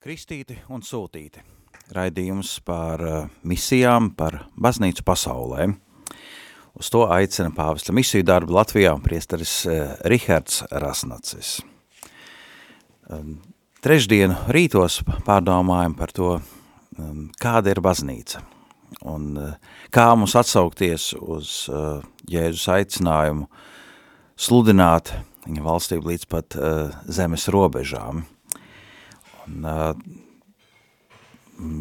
Kristīti un sūtīti. Raidījums par uh, misijām, par baznīcu pasaulē. Uz to aicina pāvesta misiju darbu Latvijā priesteris uh, Rihards Rasnacis. Um, trešdienu rītos pārdomājam par to, um, kāda ir baznīca un uh, kā mums atsaukties uz Jēzus aicinājumu sludināt viņa valstību līdz pat zemes robežām – Un,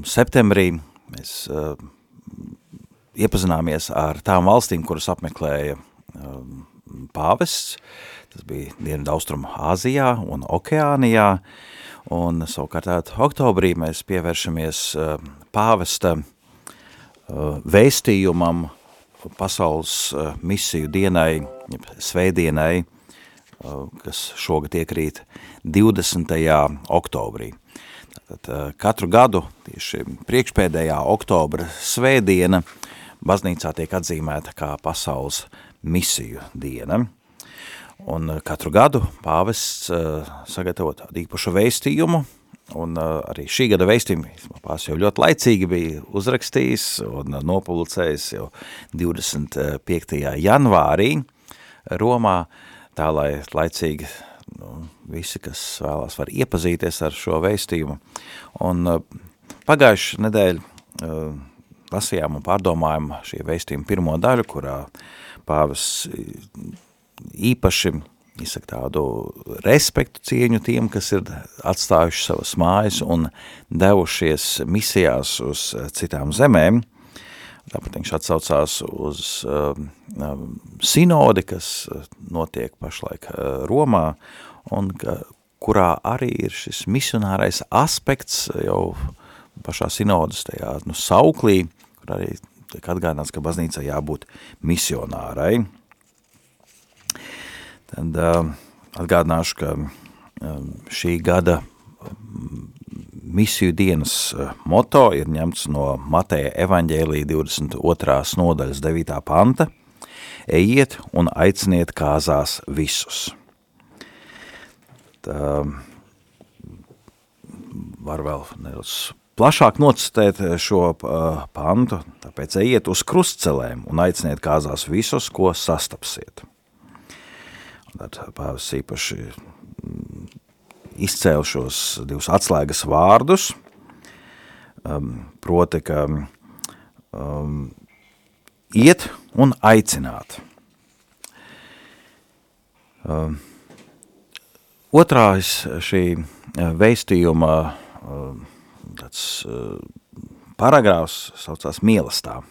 septembrī mēs iepazināmies ar tām valstīm, kuras apmeklēja pāvests. Tas bija Dienvidu Austrumu Āzijā un Okeānijā. Un savukārt oktobrī mēs pievēršamies pāvesta vēstījumam pasaules misiju dienai, svētdienai, kas šogad iekrīt 20. oktobrī. Tātad uh, katru gadu tieši priekšpēdējā oktobra svētdiena baznīcā tiek atzīmēta kā pasaules misiju diena. Un uh, katru gadu pāvests sagatavo tādu īpašu vēstījumu, un arī šī gada vēstījumu pās jau ļoti laicīgi bija uzrakstījis un nopublicējis jau 25. janvārī Romā, tā lai laicīgi nu, visi, kas vēlās, var iepazīties ar šo vēstījumu. Un uh, pagājuši nedēļu uh, lasījām un pārdomājām šī vēstījuma pirmo daļu, kurā pāvis īpaši izsaka tādu respektu cieņu tiem, kas ir atstājuši savas mājas un devušies misijās uz citām zemēm. Tāpat viņš atsaucās uz uh, sinodi, kas uh, notiek pašlaik uh, Romā, un ka, kurā arī ir šis misionārais aspekts jau pašā sinodas tajā nu, sauklī, kur arī tiek atgādināts, ka baznīca jābūt misionārai. Tad uh, atgādināšu, ka uh, šī gada misiju dienas eh, moto ir ņemts no Mateja evaņģēlī 22. nodaļas 9. panta Ejiet un aiciniet kāzās visus. Tā, var vēl nedaudz plašāk nocitēt šo uh, pantu, tāpēc ejiet uz krustcelēm un aiciniet kāzās visus, ko sastapsiet. Tad pāvis īpaši izcēlu šos divus atslēgas vārdus, um, proti, ka um, iet un aicināt. Um, otrās šī uh, veistījuma um, tāds uh, paragrāfs saucās mielastā.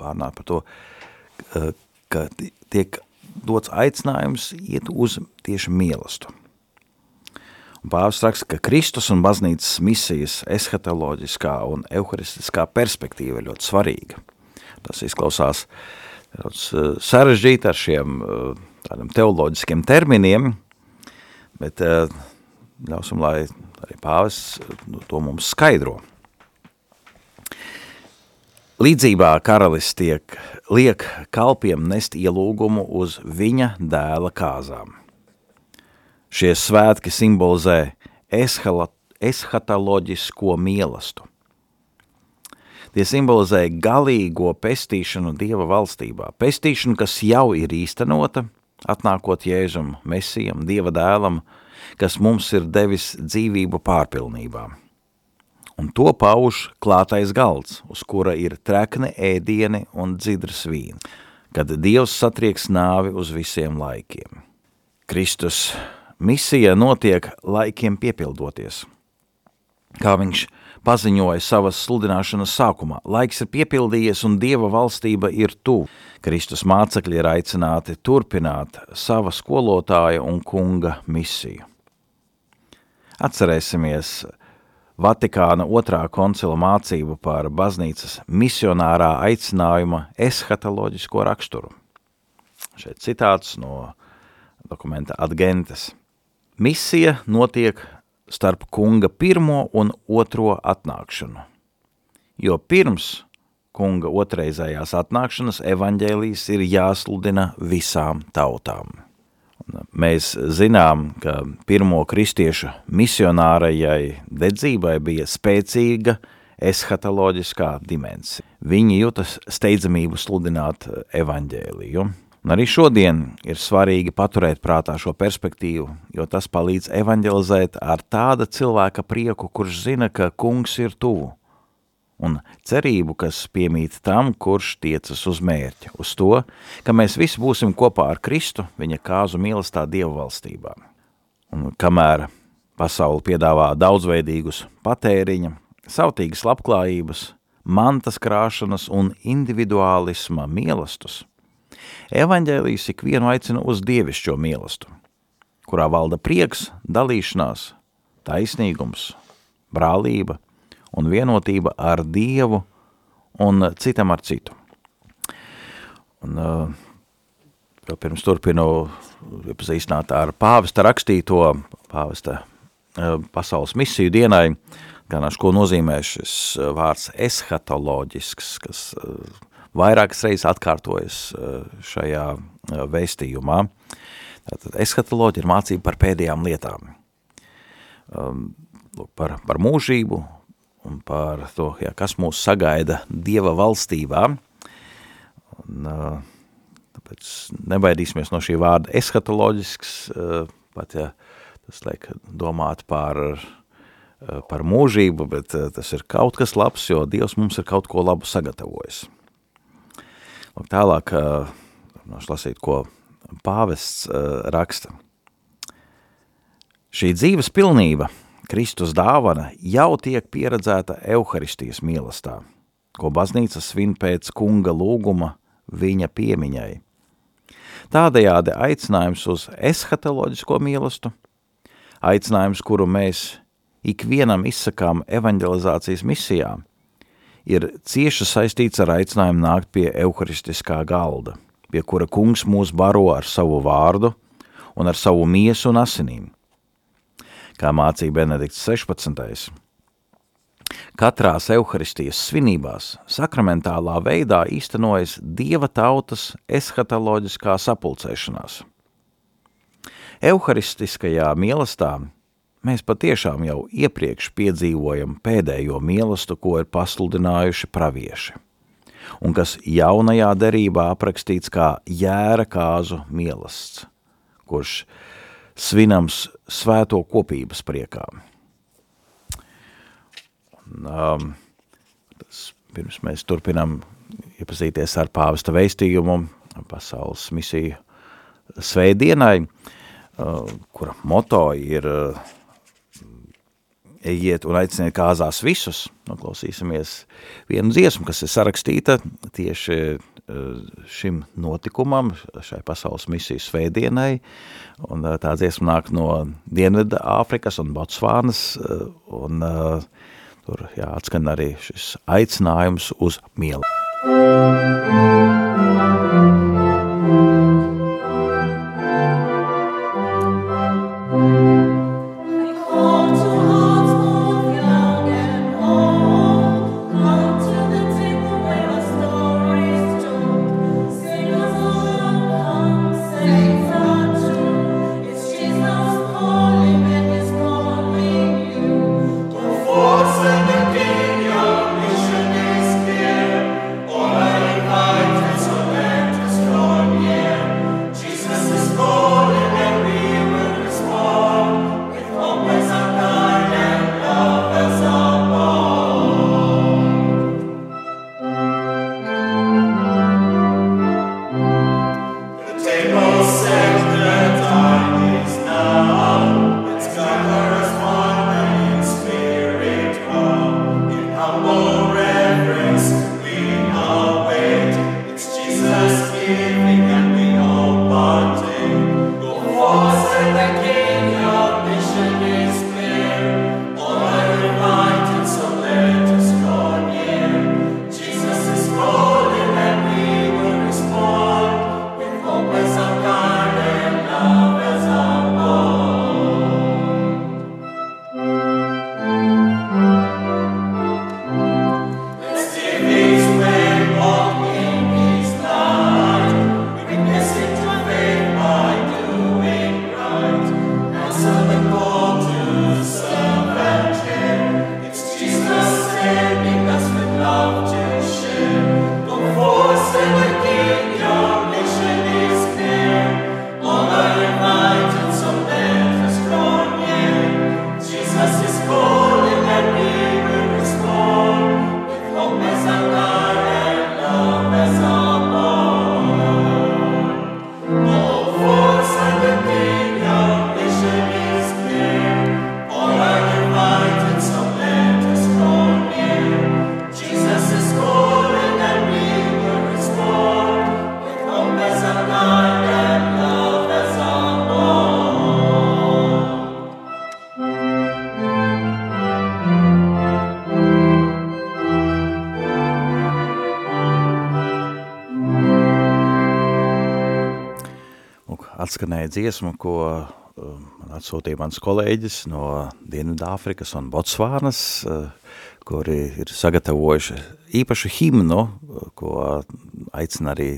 Pārnāt par to, uh, ka tiek dots aicinājums iet uz tieši mielastu. Pāvis raksta, ka Kristus un baznīcas misijas eshatoloģiskā un euharistiskā perspektīva ir ļoti svarīga. Tas izklausās eh, sarežģīt ar šiem eh, tādiem teoloģiskiem terminiem, bet eh, ļausim, lai arī pāvis to mums skaidro. Līdzībā karalis tiek liek kalpiem nest ielūgumu uz viņa dēla kāzām. Šie svētki simbolizē eshatoloģisko mielastu. Tie simbolizē galīgo pestīšanu Dieva valstībā, pestīšanu, kas jau ir īstenota, atnākot Jēzum, Mesijam, Dieva dēlam, kas mums ir devis dzīvību pārpilnībā. Un to pauž klātais galds, uz kura ir trekne ēdieni un dzidrs vīni, kad Dievs satrieks nāvi uz visiem laikiem. Kristus Misija notiek laikiem piepildoties. Kā viņš paziņoja savas sludināšanas sākumā, laiks ir piepildījies un Dieva valstība ir tuvu. Kristus mācekļi ir aicināti turpināt sava skolotāja un kunga misiju. Atcerēsimies Vatikāna otrā koncila mācību par baznīcas misionārā aicinājuma eshatoloģisko raksturu. Šeit citāts no dokumenta Adgentes – Misija notiek starp kunga pirmo un otro atnākšanu, jo pirms kunga otrreizējās atnākšanas evaņģēlijas ir jāsludina visām tautām. Mēs zinām, ka pirmo kristiešu misionārajai dedzībai bija spēcīga eshatoloģiskā dimensija. Viņi jutas steidzamību sludināt evaņģēliju. Un arī šodien ir svarīgi paturēt prātā šo perspektīvu, jo tas palīdz evaņģelizēt ar tāda cilvēka prieku, kurš zina, ka kungs ir tuvu un cerību, kas piemīt tam, kurš tiecas uz mērķa, uz to, ka mēs visi būsim kopā ar Kristu viņa kāzu mīlestā Dievu valstībā. Un kamēr pasauli piedāvā daudzveidīgus patēriņa, sautīgas labklājības, mantas krāšanas un individuālisma mīlestus, evaņģēlijas ikvienu aicina uz dievišķo mīlestību, kurā valda prieks, dalīšanās, taisnīgums, brālība – un vienotība ar Dievu un citam ar citu. Un, uh, pirms turpinu iepazīstināt ar pāvesta rakstīto, pāvesta uh, pasaules misiju dienai, ganašu, ko nozīmē šis uh, vārds eshatoloģisks, kas uh, vairākas reizes atkārtojas uh, šajā uh, vēstījumā. Tātad eshatoloģija ir mācība par pēdējām lietām. Um, par, par mūžību, un par to, jā, kas mūs sagaida Dieva valstībā. Un, tāpēc nebaidīsimies no šī vārda eskatoloģisks, pat ja tas liek domāt par, par mūžību, bet tas ir kaut kas labs, jo Dievs mums ir kaut ko labu sagatavojis. Lūk, tālāk, nošu lasīt, ko pāvests raksta. Šī dzīves pilnība – Kristus dāvana jau tiek pieredzēta Euharistijas mīlestā, ko baznīca svin pēc kunga lūguma viņa piemiņai. Tādējādi aicinājums uz eshatoloģisko mīlestību, aicinājums, kuru mēs ikvienam izsakām evanģelizācijas misijā, ir cieši saistīts ar aicinājumu nākt pie euharistiskā galda, pie kura kungs mūs baro ar savu vārdu un ar savu miesu un asinīm – kā mācīja Benedikts 16. Katrās evaharistijas svinībās sakramentālā veidā īstenojas dieva tautas eshatoloģiskā sapulcēšanās. Euharistiskajā mīlestā mēs patiešām jau iepriekš piedzīvojam pēdējo mīlestu, ko ir pasludinājuši pravieši, un kas jaunajā derībā aprakstīts kā jēra kāzu mielasts, kurš svinams svēto kopības priekā. Um, tas, pirms mēs turpinām iepazīties ar pāvesta veistījumu pasaules misiju svētdienai, uh, kura moto ir uh, ejiet un aiciniet kāzās visus. Noklausīsimies vienu dziesmu, kas ir sarakstīta tieši uh, šim notikumam, šai pasaules misiju svētdienai, un uh, tā dziesma nāk no Dienvida Āfrikas un Botsvānas, uh, un tur jā, atskan arī šis aicinājums uz mielu. Mission is dziesmu, ko man atsūtīja mans kolēģis no Dienvidāfrikas un Botsvānas, kuri ir sagatavojuši īpašu himnu, ko aicina arī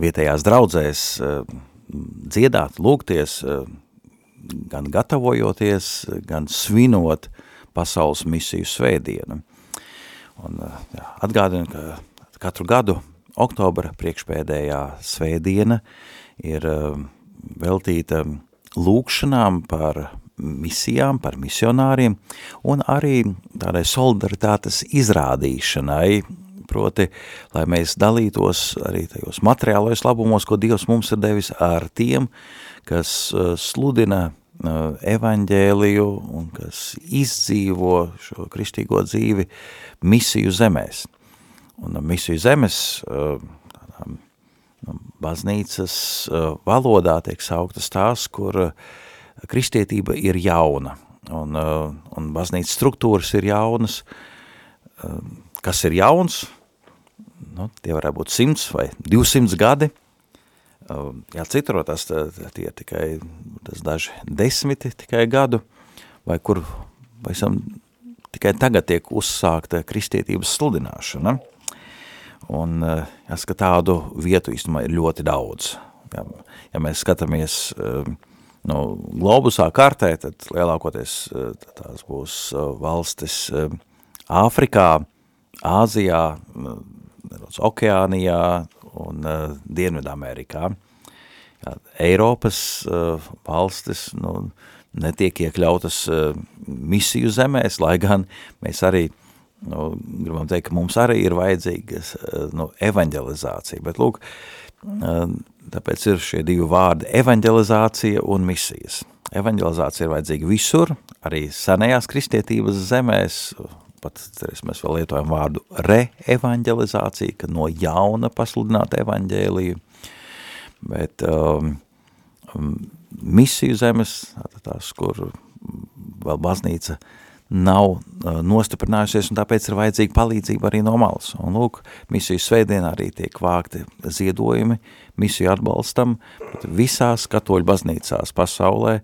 vietējās draudzēs dziedāt, lūgties, gan gatavojoties, gan svinot pasaules misiju svētdienu. Un jā, atgādinu, ka katru gadu oktobra priekšpēdējā svētdiena ir veltīta lūkšanām par misijām, par misionāriem un arī tādai solidaritātes izrādīšanai, proti, lai mēs dalītos arī tajos materiālajos labumos, ko Dievs mums ir devis ar tiem, kas uh, sludina uh, evaņģēliju un kas izdzīvo šo kristīgo dzīvi misiju zemēs. Un misiju zemes uh, baznīcas valodā tiek sauktas tās, kur kristietība ir jauna un, un baznīcas struktūras ir jaunas. Kas ir jauns? Nu, tie varētu būt 100 vai 200 gadi – jā, citur tas tie tikai tas daži desmiti tikai gadu, vai kur pavisam tikai tagad tiek uzsākta kristietības sludināšana. Un uh, jāsaka, tādu vietu īstenībā ir ļoti daudz. Ja, ja mēs skatāmies um, no globusā kartē, tad lielākoties uh, tās būs valstis Āfrikā, Āzijā, Okeānijā, un uh, Dienvidamerikā. Jā, Eiropas uh, valstis nu, netiek iekļautas uh, misiju zemēs, lai gan mēs arī nu, gribam teikt, ka mums arī ir vajadzīga uh, nu, evanģelizācija, bet lūk, uh, tāpēc ir šie divi vārdi evanģelizācija un misijas. Evanģelizācija ir vajadzīga visur, arī senajās kristietības zemēs, pat mēs vēl lietojam vārdu re-evanģelizācija, ka no jauna pasludināt evaņģēliju, bet um, um, misiju zemes, tās, kur vēl baznīca nav uh, nostiprinājusies, un tāpēc ir vajadzīga palīdzība arī no malas. Un lūk, misiju svētdienā arī tiek vākti ziedojumi, misiju atbalstam, visās katoļu baznīcās pasaulē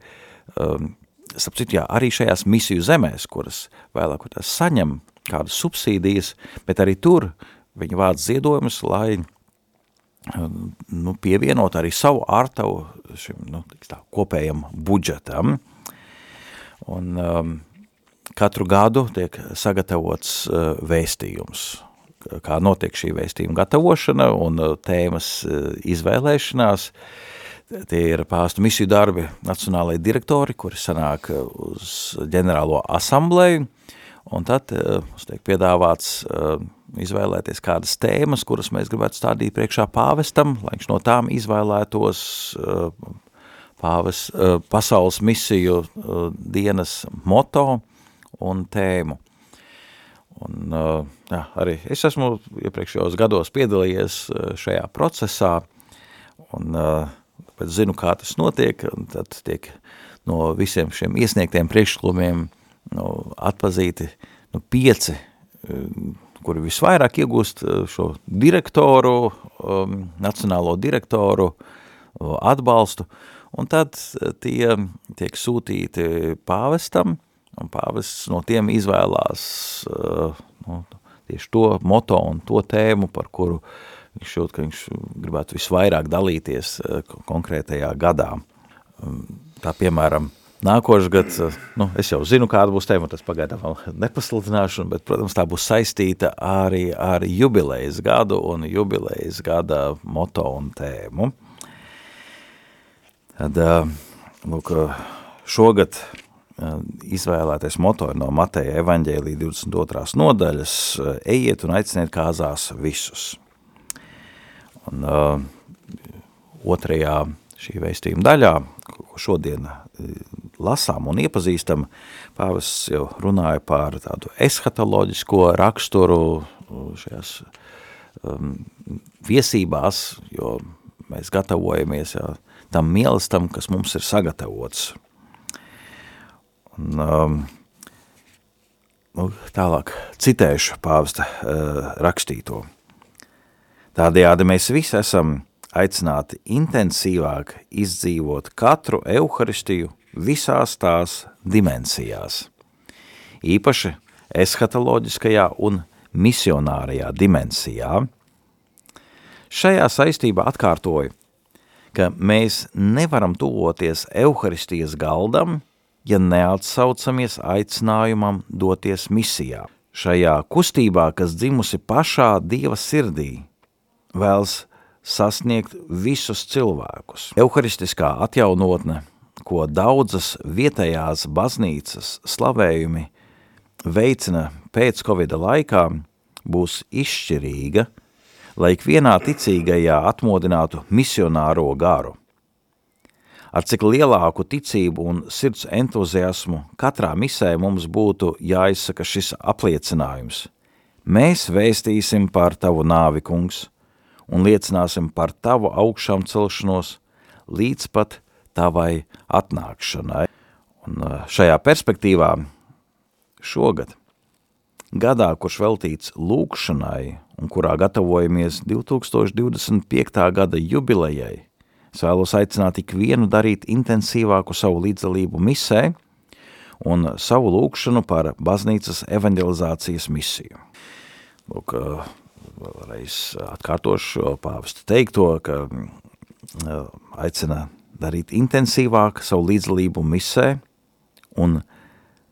um, starp citu, jā, arī šajās misiju zemēs, kuras vēlāk tās saņem kādas subsīdijas, bet arī tur viņi vāc ziedojumus, lai um, nu, pievienot arī savu ārtavu šim nu, tā, kopējam budžetam. Un um, katru gadu tiek sagatavots uh, vēstījums, kā notiek šī vēstījuma gatavošana un uh, tēmas uh, izvēlēšanās. Tie ir pāstu misiju darbi nacionālajie direktori, kuri sanāk uz ģenerālo asambleju, un tad mums tiek piedāvāts izvēlēties kādas tēmas, kuras mēs gribētu stādīt priekšā pāvestam, lai viņš no tām izvēlētos pāves, pasaules misiju dienas moto un tēmu. Un, jā, arī es esmu iepriekšējos gados piedalījies šajā procesā, un uh, bet zinu, kā tas notiek, un tad tiek no visiem šiem iesniegtiem priekšlikumiem nu, atpazīti nu, pieci, kuri visvairāk iegūst uh, šo direktoru, um, nacionālo direktoru uh, atbalstu, un tad uh, tie tiek sūtīti pāvestam, un pāvests no tiem izvēlās uh, nu, tieši to moto un to tēmu, par kuru uh, Viņš jūt, ka viņš gribētu visvairāk dalīties eh, konkrētajā gadā. Um, tā piemēram, nākošais gads, eh, nu, es jau zinu, kāda būs tēma, tas pagaidām vēl nepasludināšu, bet, protams, tā būs saistīta arī ar jubilejas gadu un jubilejas gada moto un tēmu. Tad, lūk, šogad izvēlētais moto no Mateja evaņģēlī 22. nodaļas ejiet un aiciniet kāzās visus. Un uh, otrajā šī vēstījuma daļā, ko šodien lasām un iepazīstam, pāvests jau runāja par tādu eshatoloģisko raksturu šajās um, viesībās, jo mēs gatavojamies jā, tam mīlestam, kas mums ir sagatavots. Un, um, nu, tālāk citēšu pāvesta uh, rakstīto. Tādējādi mēs visi esam aicināti intensīvāk izdzīvot katru euharistiju visās tās dimensijās. Īpaši eskatoloģiskajā un misionārajā dimensijā. Šajā saistībā atkārtoju, ka mēs nevaram tuvoties Euharistijas galdam, ja neatsaucamies aicinājumam doties misijā. Šajā kustībā, kas dzimusi pašā Dieva sirdī, vēlas sasniegt visus cilvēkus. Euharistiskā atjaunotne, ko daudzas vietējās baznīcas slavējumi veicina pēc Covid laikā, būs izšķirīga, lai ikvienā ticīgajā atmodinātu misionāro garu. Ar cik lielāku ticību un sirds entuziasmu katrā misē mums būtu jāizsaka šis apliecinājums. Mēs vēstīsim par tavu nāvi, kungs, un liecināsim par tavu augšām celšanos līdz pat tavai atnākšanai. Un šajā perspektīvā šogad, gadā, kurš veltīts lūkšanai un kurā gatavojamies 2025. gada jubilejai, es vēlos aicināt ikvienu darīt intensīvāku savu līdzdalību misē un savu lūkšanu par baznīcas evangelizācijas misiju. Lūk, vēlreiz atkārtošu pāvestu teikto, ka aicina darīt intensīvāk savu līdzdalību misē un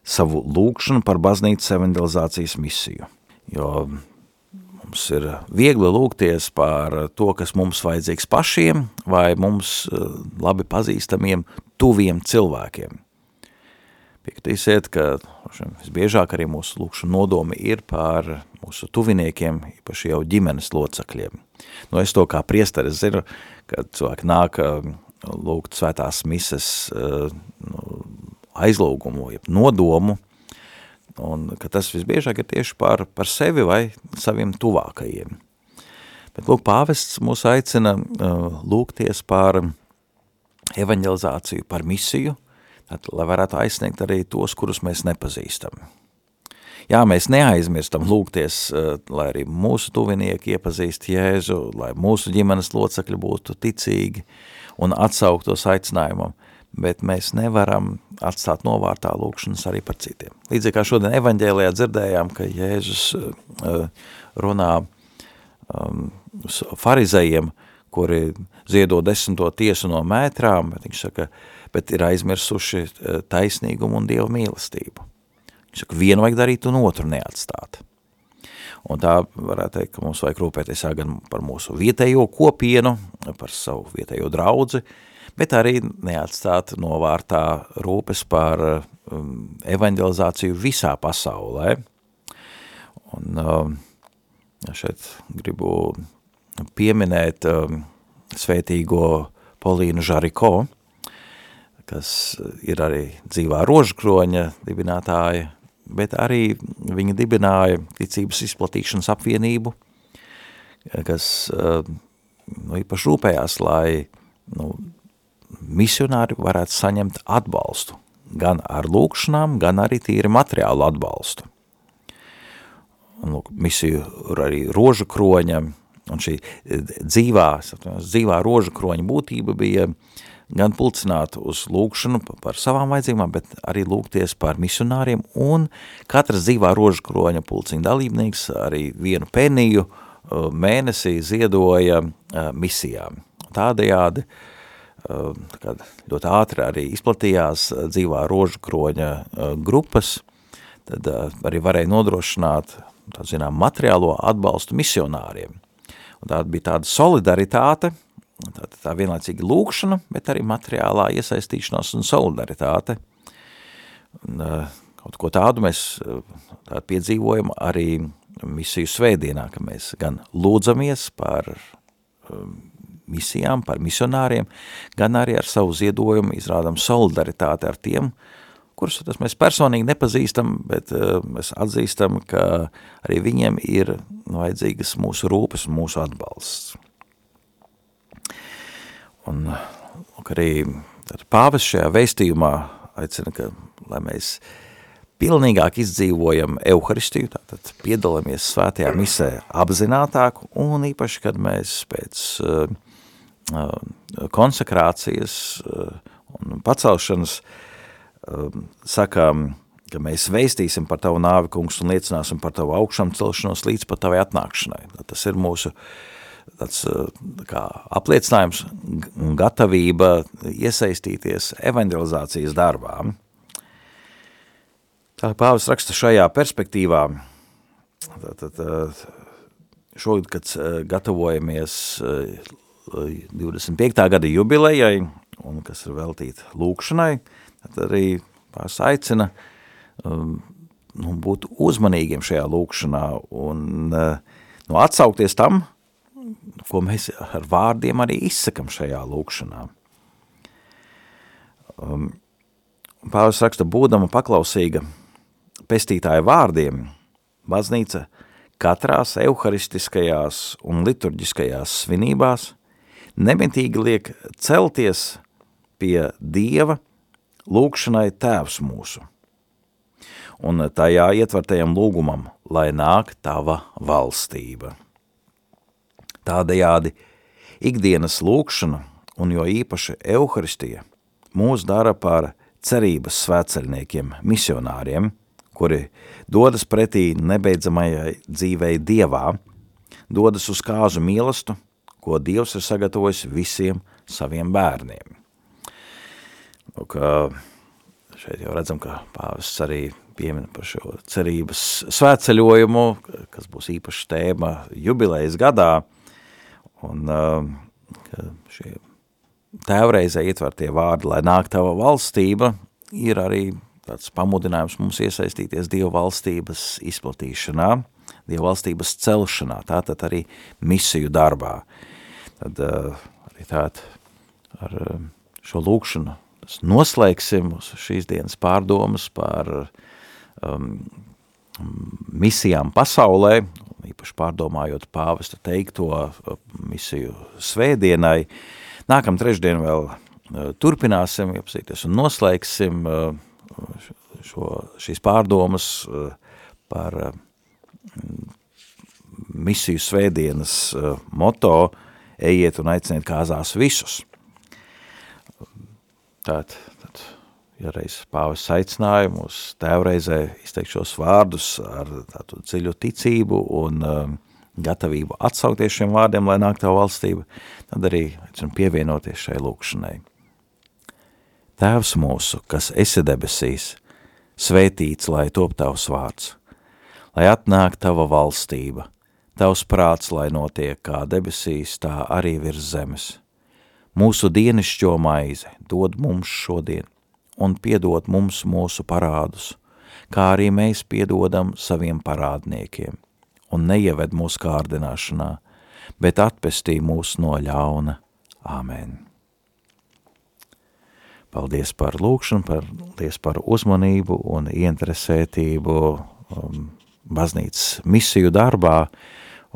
savu lūkšanu par baznīcas evangelizācijas misiju. Jo mums ir viegli lūgties par to, kas mums vajadzīgs pašiem vai mums eh, labi pazīstamiem tuviem cilvēkiem. Piekritīsiet, ka visbiežāk arī mūsu lūkšana nodomi ir par mūsu tuviniekiem, īpaši jau ģimenes locekļiem. Nu, es to kā priesteris zinu, kad cilvēki nāk eh, lūgt svētās mises eh, nu, aizlūgumu, jeb nodomu, un ka tas visbiežāk ir tieši par, par sevi vai saviem tuvākajiem. Bet lūk, pāvests mūs aicina uh, lūgties par evanģelizāciju, par misiju, tad, lai varētu aizsniegt arī tos, kurus mēs nepazīstam. Jā, mēs neaizmirstam lūgties, uh, lai arī mūsu tuvinieki iepazīst Jēzu, lai mūsu ģimenes locekļi būtu ticīgi un atsauktos aicinājumam, bet mēs nevaram atstāt novārtā lūkšanas arī par citiem. Līdzīgi kā šodien evaņģēlijā dzirdējām, ka Jēzus uh, runā um, farizējiem, kuri ziedo desmito tiesu no mētrām, bet viņš saka, bet ir aizmirsuši uh, taisnīgumu un Dievu mīlestību. Viņš saka, vienu vajag darīt un otru neatstāt. Un tā varētu teikt, ka mums vajag rūpēties gan par mūsu vietējo kopienu, par savu vietējo draudzi, uh, bet arī neatstāt novārtā rūpes par um, evanģelizāciju visā pasaulē. Un um, šeit gribu pieminēt um, svētīgo Polīnu Žariko, kas ir arī dzīvā rožkroņa dibinātāja, bet arī viņa dibināja ticības izplatīšanas apvienību, kas uh, nu, īpaši rūpējās, lai nu, misionāri varētu saņemt atbalstu, gan ar lūkšanām, gan arī tīri materiālu atbalstu. Un, lūk, misiju arī rožu kroņa, un šī e, dzīvā, dzīvā rožu kroņa būtība bija gan pulcināt uz lūkšanu par savām vajadzībām, bet arī lūgties par misionāriem, un katras dzīvā rožu kroņa pulciņa dalībnieks arī vienu peniju e, mēnesī ziedoja e, misijām. Tādējādi uh, ļoti ātri arī izplatījās eh, dzīvā rožu kroņa eh, grupas, tad eh, arī varēja nodrošināt tā zinām, materiālo atbalstu misionāriem. Un tā bija tāda solidaritāte, tā, tā vienlaicīgi lūkšana, bet arī materiālā iesaistīšanās un solidaritāte. Un, kaut ko tādu mēs tādu piedzīvojam arī misiju svētdienā, ka mēs gan lūdzamies par um, misijām, par misionāriem, gan arī ar savu ziedojumu izrādām solidaritāti ar tiem, kurus tas mēs personīgi nepazīstam, bet uh, mēs atzīstam, ka arī viņiem ir vajadzīgas mūsu rūpes un mūsu atbalsts. Un arī pāvis šajā veistījumā aicina, ka, lai mēs pilnīgāk izdzīvojam Euharistiju, tātad piedalāmies svētajā misē apzinātāk, un īpaši, kad mēs pēc uh, konsekrācijas un pacelšanas sakām, ka mēs veistīsim par tavu nāvi, kungs, un liecināsim par tavu augšām celšanos līdz pat tavai atnākšanai. Tas ir mūsu tāds kā apliecinājums un gatavība iesaistīties evangelizācijas darbā. Tā pāvis raksta šajā perspektīvā, tad, šogad, kad gatavojamies 25. gada jubilejai, un kas ir veltīta lūkšanai, tad arī pāvis aicina um, nu, būt uzmanīgiem šajā lūkšanā un uh, nu, atsaukties tam, ko mēs ar vārdiem arī izsakam šajā lūkšanā. Um, Pāvis raksta, būdama paklausīga pestītāja vārdiem, baznīca katrās euharistiskajās un liturģiskajās svinībās nemitīgi liek celties pie Dieva lūkšanai tēvs mūsu – un tajā ietvertajam lūgumam, lai nāk tava valstība. Tādējādi ikdienas lūkšana, un jo īpaši Euharistija, mūs dara par cerības svētceļniekiem, misionāriem, kuri dodas pretī nebeidzamajai dzīvei Dievā, dodas uz kāzu mīlestu, ko Dievs ir sagatavojis visiem saviem bērniem. Lūk, šeit jau redzam, ka pāvests arī piemina par šo cerības svētceļojumu, kas būs īpaša tēma jubilejas gadā, un šie tēvreizē ietvertie vārdi, lai nāk tava valstība, ir arī tāds pamudinājums mums iesaistīties Dieva valstības izplatīšanā, Dieva valstības celšanā, tātad arī misiju darbā. Tad arī tātad ar šo lūkšanu noslēgsim šīs dienas pārdomas par um, misijām pasaulē, īpaši pārdomājot pāvesta teikto uh, misiju svētdienai. Nākam trešdien vēl turpināsim, iepazīties un noslēgsim šo, šīs pārdomas par misiju svētdienas moto ejiet un aiciniet kāzās visus. Tātad ja reiz pāvis aicināja mūs tēvreizē izteikt šos vārdus ar tādu dziļu ticību un um, gatavību atsaukties šiem vārdiem, lai nāk tā valstība, tad arī aicinu pievienoties šai lūkšanai. Tēvs mūsu, kas esi debesīs, svētīts, lai top tavs vārds, lai atnāk tava valstība, tavs prāts, lai notiek kā debesīs, tā arī virs zemes. Mūsu dienišķo maizi dod mums šodien, un piedod mums mūsu parādus, kā arī mēs piedodam saviem parādniekiem, un neieved mūsu kārdināšanā, bet atpestī mūs no ļauna. Āmen. Paldies par lūkšanu, paldies par uzmanību un ieinteresētību um, baznīcas misiju darbā,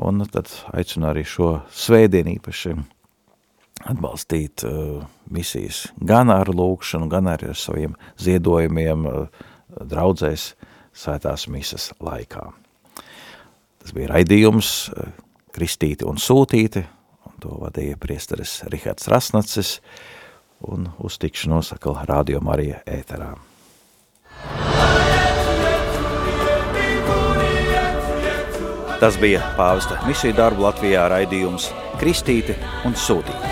un tad aicinu arī šo svētdienu īpaši atbalstīt uh, misijas gan ar lūkšanu, gan arī ar saviem ziedojumiem uh, draudzēs svētās misas laikā. Tas bija raidījums uh, Kristīti un Sūtīti, un to vadīja priesteris Rihards Rasnacis, un uz tikšanos atkal Radio Marija ēterā. Tas bija pāvesta misiju darbu Latvijā raidījums Kristīti un Sūtīti.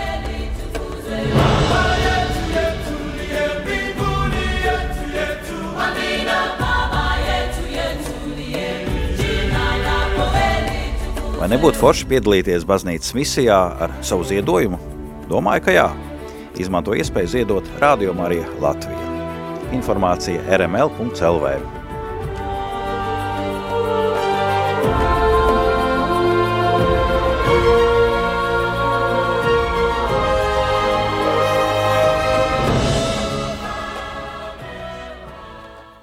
Vai nebūtu forši piedalīties baznīcas misijā ar savu ziedojumu? Domāju, ka jā. Izmanto iespēju ziedot Radio Marija Latvija. Informācija rml.lv.